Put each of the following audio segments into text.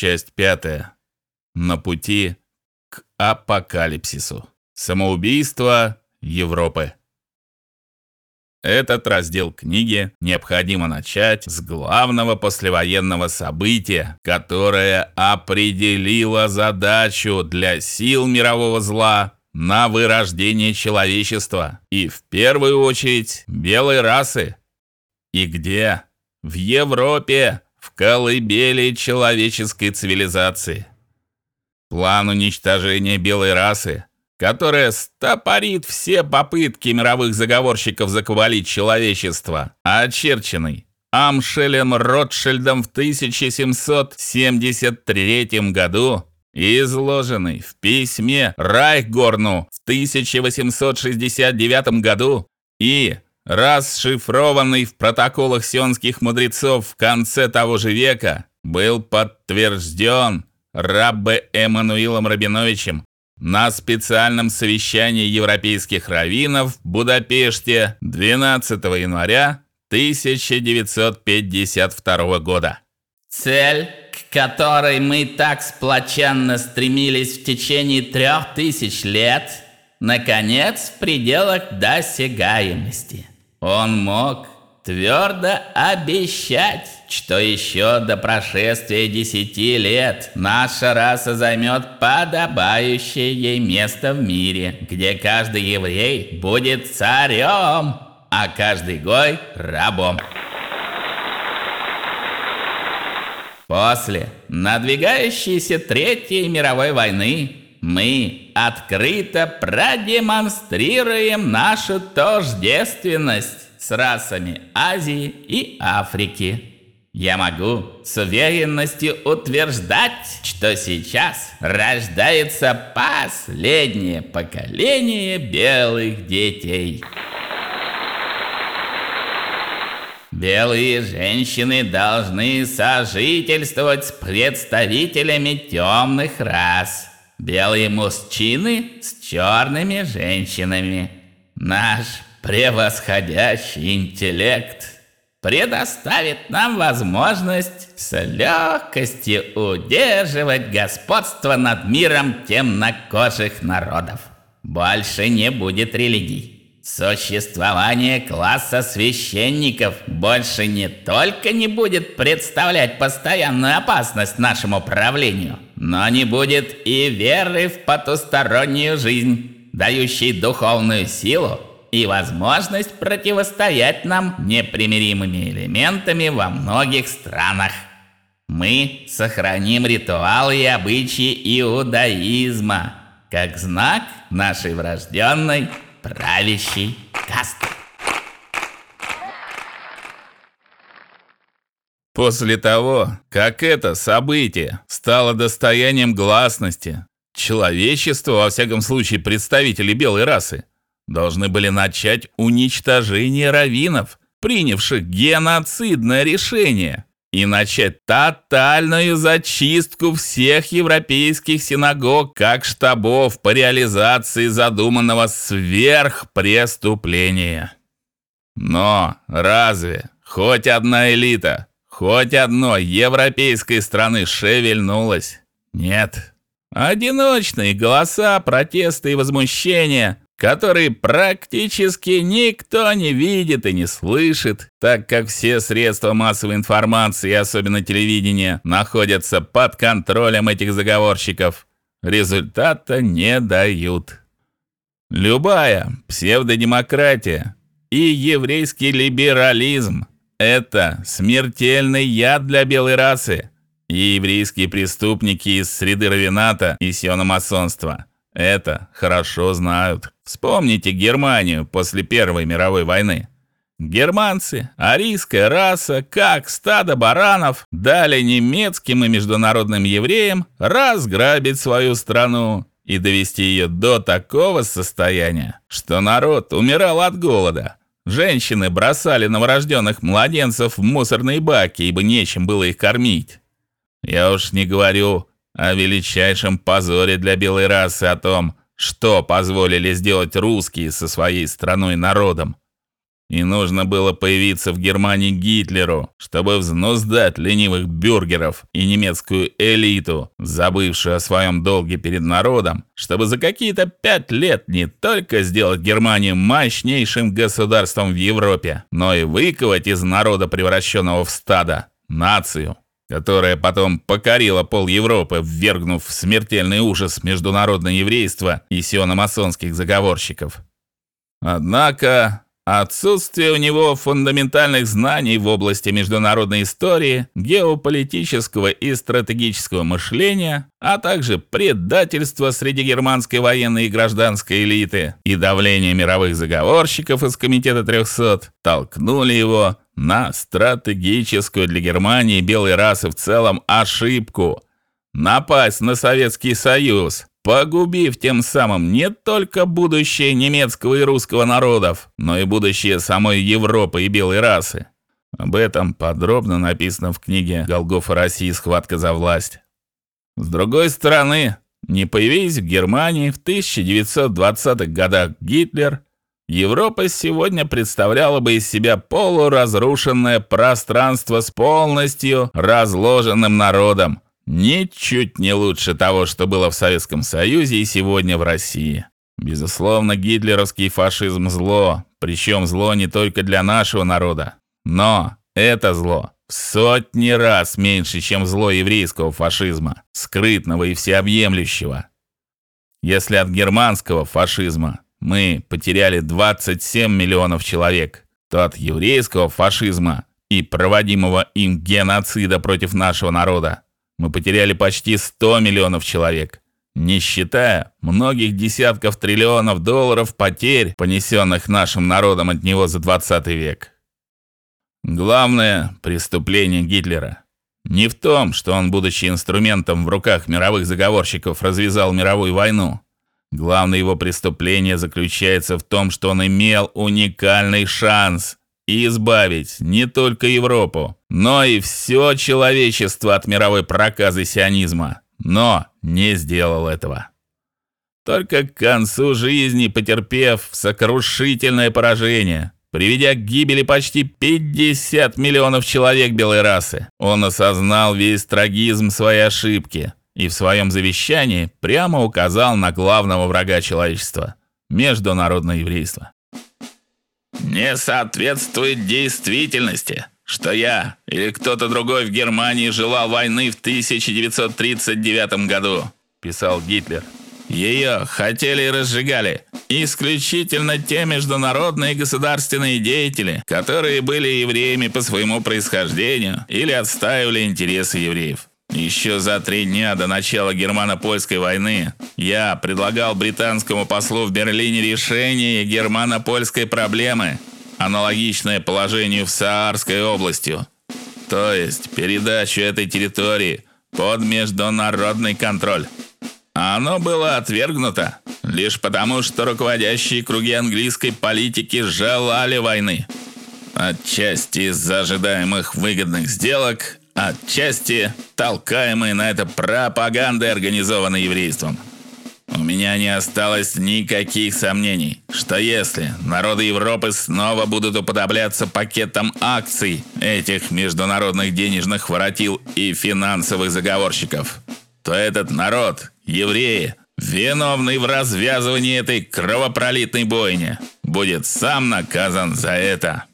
Часть пятая. На пути к апокалипсису. Самоубийство Европы. Этот раздел книги необходимо начать с главного послевоенного события, которое определило задачу для сил мирового зла на вырождение человечества и в первую очередь белой расы. И где? В Европе, в колыбели человеческой цивилизации. План уничтожения белой расы, которая стопорит все попытки мировых заговорщиков заквалить человечество, очерченный Амшелем Ротшильдом в 1773 году, изложенный в письме Райхгорну в 1869 году и расшифрованный в протоколах сионских мудрецов в конце того же века, был подтвержден Раббе Эммануилом Рабиновичем на специальном совещании европейских раввинов в Будапеште 12 января 1952 года. Цель, к которой мы так сплоченно стремились в течение трех тысяч лет, наконец в пределах досягаемости. Он мог твердо обещать, что еще до прошествия десяти лет наша раса займет подобающее ей место в мире, где каждый еврей будет царем, а каждый гой рабом. После надвигающейся Третьей мировой войны мы открыто продемонстрируем нашу тождественность с расами Азии и Африки. Я могу с уверенностью утверждать, что сейчас рождается последнее поколение белых детей. Белые женщины должны сожительствовать с представителями темных рас. Белые мужчины с черными женщинами. Наш превосходящий интеллект предоставит нам возможность с легкостью удерживать господство над миром темнокожих народов. Больше не будет религий. Существование класса священников больше не только не будет представлять постоянную опасность нашему правлению, но не будет и веры в потустороннюю жизнь, дающей духовную силу и возможность противостоять нам непримиримыми элементами во многих странах. Мы сохраним ритуалы и обычаи иудаизма как знак нашей врожденной правящей касты. После того, как это событие стало достоянием гласности, человечество, во всяком случае представители белой расы, должны были начать уничтожение раввинов, принявших геноцидное решение, и начать тотальную зачистку всех европейских синагог как штабов по реализации задуманного сверхпреступления. Но разве хоть одна элита, хоть одной европейской страны шевельнулась? Нет. Одиночные голоса, протесты и возмущения которые практически никто не видит и не слышит, так как все средства массовой информации, особенно телевидение, находятся под контролем этих заговорщиков, результата не дают. Любая псевдодемократия и еврейский либерализм это смертельный яд для белой расы. И еврейские преступники из среды равената и сиономасонства это хорошо знают. Вспомните Германию после Первой мировой войны. Германцы, арийская раса, как стадо баранов, дали немецким и международным евреям разграбить свою страну и довести ее до такого состояния, что народ умирал от голода. Женщины бросали новорожденных младенцев в мусорные баки, ибо нечем было их кормить. Я уж не говорю о величайшем позоре для белой расы о том, что позволили сделать русские со своей страной и народом. И нужно было появиться в Германии Гитлеру, чтобы взнуздать ленивых бюргеров и немецкую элиту, забывшую о своем долге перед народом, чтобы за какие-то пять лет не только сделать Германию мощнейшим государством в Европе, но и выковать из народа, превращенного в стадо, нацию, которая потом покорила пол Европы, ввергнув в смертельный ужас международное еврейство и сиономасонских заговорщиков. Однако Отсутствие у него фундаментальных знаний в области международной истории, геополитического и стратегического мышления, а также предательство среди германской военной и гражданской элиты и давление мировых заговорщиков из комитета 300 толкнули его на стратегическую для Германии и белой расы в целом ошибку напасть на Советский Союз, погубив тем самым не только будущее немецкого и русского народов, но и будущее самой Европы и белой расы. Об этом подробно написано в книге Голгофа России схватка за власть. С другой стороны, не появись в Германии в 1920-х годах Гитлер, Европа сегодня представляла бы из себя полуразрушенное пространство с полностью разложенным народом, Ничуть не лучше того, что было в Советском Союзе и сегодня в России. Безусловно, гитлеровский фашизм зло, причем зло не только для нашего народа, но это зло в сотни раз меньше, чем зло еврейского фашизма, скрытного и всеобъемлющего. Если от германского фашизма мы потеряли 27 миллионов человек, то от еврейского фашизма и проводимого им геноцида против нашего народа мы потеряли почти 100 миллионов человек, не считая многих десятков триллионов долларов потерь, понесенных нашим народом от него за 20 век. Главное преступление Гитлера не в том, что он, будучи инструментом в руках мировых заговорщиков, развязал мировую войну. Главное его преступление заключается в том, что он имел уникальный шанс избавить не только Европу, но и все человечество от мировой проказы сионизма, но не сделал этого. Только к концу жизни, потерпев сокрушительное поражение, приведя к гибели почти 50 миллионов человек белой расы, он осознал весь трагизм своей ошибки и в своем завещании прямо указал на главного врага человечества международное еврейство. Не соответствует действительности, что я или кто-то другой в Германии желал войны в 1939 году, писал Гитлер. Ее хотели и разжигали исключительно те международные государственные деятели, которые были евреями по своему происхождению или отстаивали интересы евреев. Еще за три дня до начала германо-польской войны я предлагал британскому послу в Берлине решение германо-польской проблемы, аналогичное положению в Саарской области, то есть передачу этой территории под международный контроль. Оно было отвергнуто лишь потому, что руководящие круги английской политики желали войны. Отчасти из-за ожидаемых выгодных сделок, отчасти толкаемые на это пропагандой, организованной еврейством. У меня не осталось никаких сомнений, что если народы Европы снова будут уподобляться пакетам акций этих международных денежных воротил и финансовых заговорщиков, то этот народ, евреи, виновный в развязывании этой кровопролитной бойни, будет сам наказан за это.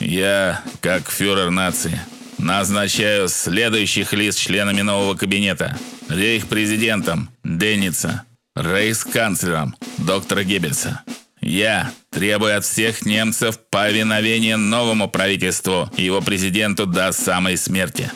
Я, как фюрер нации, Назначаю следующих лиц членами нового кабинета. Рейх-президентом Денница, рейхсканцлером доктора Геббельса. Я требую от всех немцев повиновения новому правительству и его президенту до самой смерти.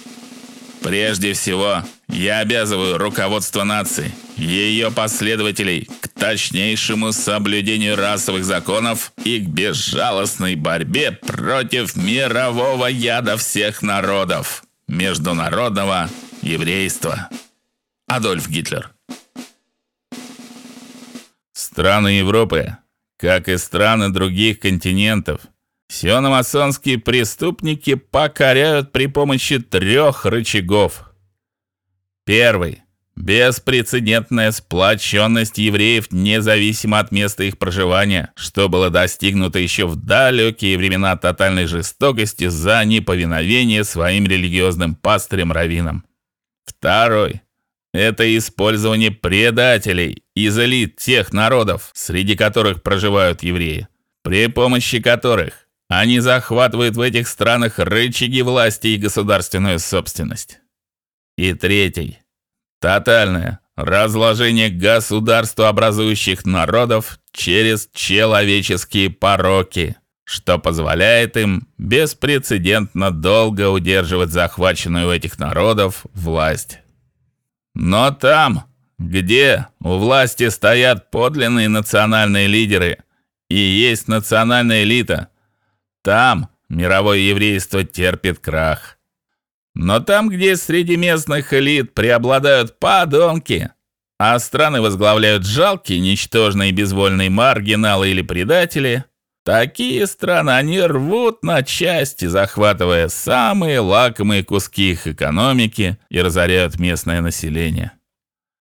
Прежде всего, я обязываю руководство нации, ее последователей к точнейшему соблюдению расовых законов и к безжалостной борьбе против мирового яда всех народов международного еврейства. Адольф Гитлер. Страны Европы, как и страны других континентов, сиономасонские преступники покоряют при помощи трех рычагов. Первый Беспрецедентная сплоченность евреев независимо от места их проживания, что было достигнуто еще в далекие времена тотальной жестокости за неповиновение своим религиозным пастырям-раввинам. Второй это использование предателей из элит тех народов, среди которых проживают евреи, при помощи которых они захватывают в этих странах рычаги власти и государственную собственность. И третий тотальное разложение государствообразующих народов через человеческие пороки, что позволяет им беспрецедентно долго удерживать захваченную у этих народов власть. Но там, где у власти стоят подлинные национальные лидеры и есть национальная элита, там мировое еврейство терпит крах. Но там, где среди местных элит преобладают подонки, а страны возглавляют жалкие, ничтожные, безвольные маргиналы или предатели, такие страны они рвут на части, захватывая самые лакомые куски их экономики и разоряют местное население.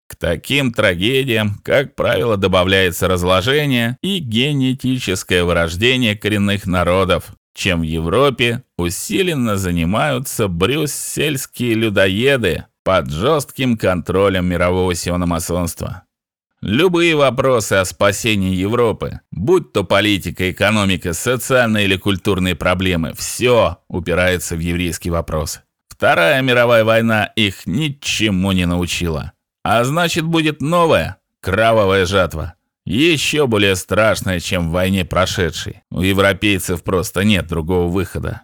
К таким трагедиям, как правило, добавляется разложение и генетическое вырождение коренных народов, чем в Европе усиленно занимаются брюссельские людоеды под жестким контролем мирового сиономасонства. Любые вопросы о спасении Европы, будь то политика, экономика, социальные или культурные проблемы, все упирается в еврейский вопрос. Вторая мировая война их ничему не научила. А значит, будет новая кровавая жатва еще более страшное, чем в войне прошедшей. У европейцев просто нет другого выхода.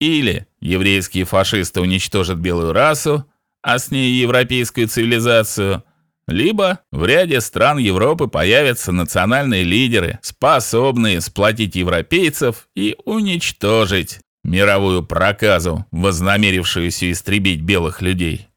Или еврейские фашисты уничтожат белую расу, а с ней европейскую цивилизацию, либо в ряде стран Европы появятся национальные лидеры, способные сплотить европейцев и уничтожить мировую проказу, вознамерившуюся истребить белых людей.